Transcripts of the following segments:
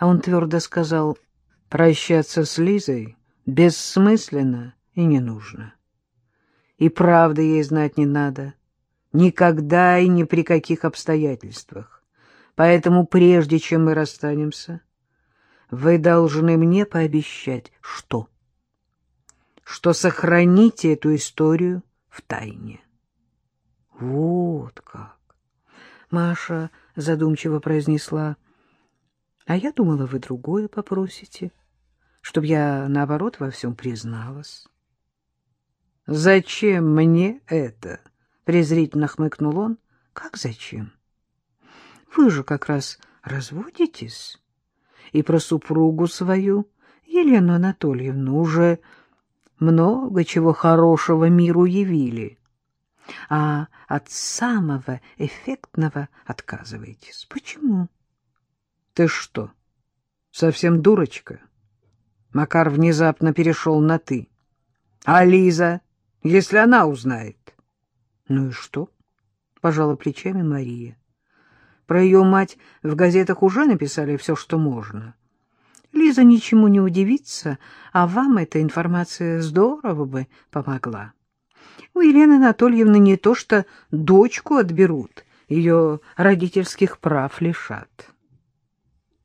А он твердо сказал, прощаться с Лизой бессмысленно и не нужно. И правды ей знать не надо. Никогда и ни при каких обстоятельствах. Поэтому прежде чем мы расстанемся, вы должны мне пообещать, что? Что сохраните эту историю в тайне. Вот как. Маша задумчиво произнесла. А я думала, вы другое попросите, чтобы я, наоборот, во всем призналась. Зачем мне это? презрительно хмыкнул он. Как зачем? Вы же как раз разводитесь. И про супругу свою, Елену Анатольевну, уже много чего хорошего миру явили. А от самого эффектного отказываетесь. Почему? Ты что, совсем дурочка? Макар внезапно перешел на «ты». А Лиза, если она узнает? Ну и что? Пожала плечами Мария. Про ее мать в газетах уже написали все, что можно. Лиза ничему не удивится, а вам эта информация здорово бы помогла. У Елены Анатольевны не то что дочку отберут, ее родительских прав лишат. —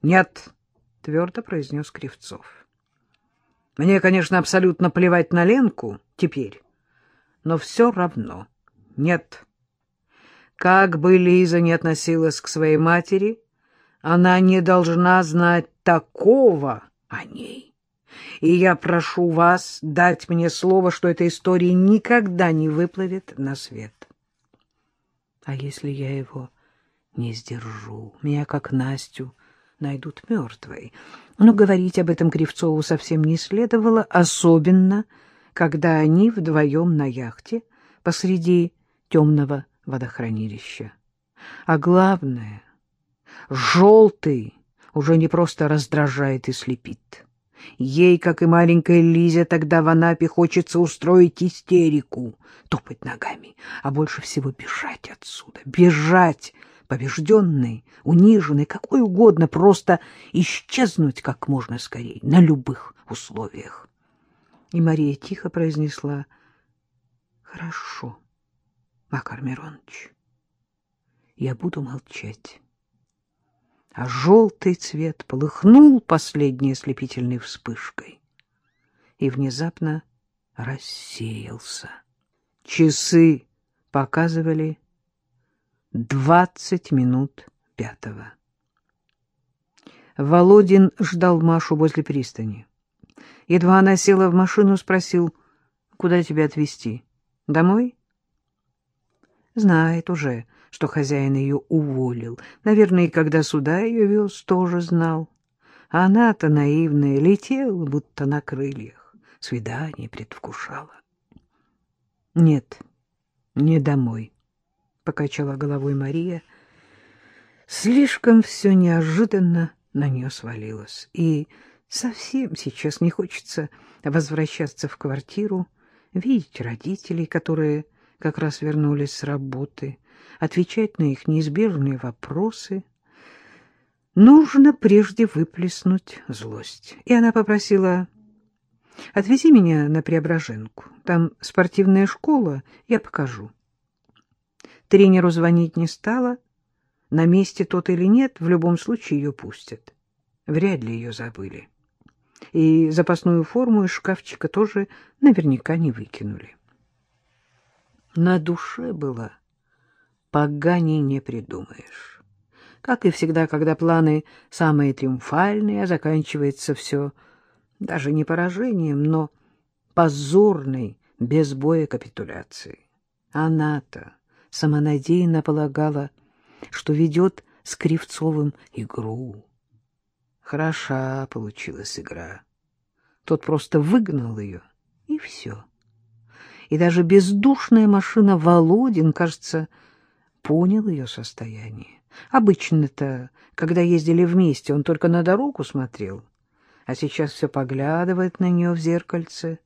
Нет, — твердо произнес Кривцов. — Мне, конечно, абсолютно плевать на Ленку теперь, но все равно нет. Как бы Лиза ни относилась к своей матери, она не должна знать такого о ней. И я прошу вас дать мне слово, что эта история никогда не выплывет на свет. А если я его не сдержу? Меня, как Настю, найдут мертвой. Но говорить об этом Кривцову совсем не следовало, особенно, когда они вдвоем на яхте посреди темного водохранилища. А главное, желтый уже не просто раздражает и слепит. Ей, как и маленькой Лизе, тогда в Анапе хочется устроить истерику, топать ногами, а больше всего бежать отсюда, бежать, побежденный, униженный, какой угодно, просто исчезнуть как можно скорее, на любых условиях. И Мария тихо произнесла «Хорошо, Макар Миронович, я буду молчать» а желтый цвет полыхнул последней ослепительной вспышкой и внезапно рассеялся. Часы показывали двадцать минут пятого. Володин ждал Машу возле пристани. Едва она села в машину, спросил, куда тебя отвезти? Домой? Знает уже, что хозяин ее уволил. Наверное, и когда сюда ее вез, тоже знал. А она-то наивная, летела, будто на крыльях. Свидание предвкушала. — Нет, не домой, — покачала головой Мария. Слишком все неожиданно на нее свалилось. И совсем сейчас не хочется возвращаться в квартиру, видеть родителей, которые как раз вернулись с работы, отвечать на их неизбежные вопросы. Нужно прежде выплеснуть злость. И она попросила, отвези меня на Преображенку. Там спортивная школа, я покажу. Тренеру звонить не стала. На месте тот или нет, в любом случае ее пустят. Вряд ли ее забыли. И запасную форму из шкафчика тоже наверняка не выкинули. На душе было поганей не придумаешь. Как и всегда, когда планы самые триумфальные, а заканчивается все даже не поражением, но позорной, без боя капитуляцией. Она-то самонадеянно полагала, что ведет с Кривцовым игру. Хороша получилась игра. Тот просто выгнал ее, и все. И даже бездушная машина Володин, кажется, понял ее состояние. Обычно-то, когда ездили вместе, он только на дорогу смотрел, а сейчас все поглядывает на нее в зеркальце.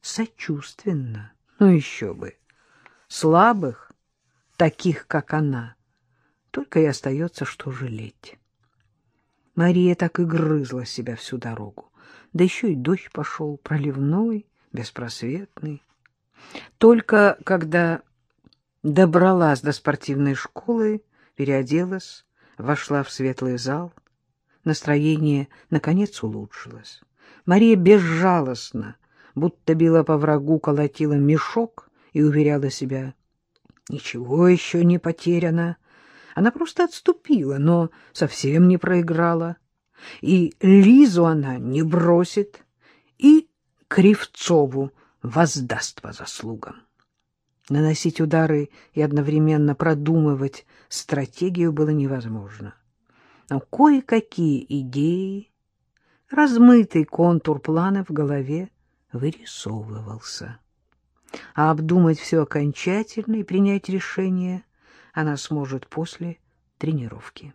Сочувственно. Ну еще бы. Слабых, таких, как она, только и остается, что жалеть. Мария так и грызла себя всю дорогу. Да еще и дождь пошел, проливной, беспросветный. Только когда добралась до спортивной школы, переоделась, вошла в светлый зал, настроение, наконец, улучшилось. Мария безжалостно, будто била по врагу, колотила мешок и уверяла себя, ничего еще не потеряно. Она просто отступила, но совсем не проиграла. И Лизу она не бросит, и Кривцову воздаст по заслугам. Наносить удары и одновременно продумывать стратегию было невозможно. Но кое-какие идеи, размытый контур плана в голове вырисовывался. А обдумать все окончательно и принять решение она сможет после тренировки.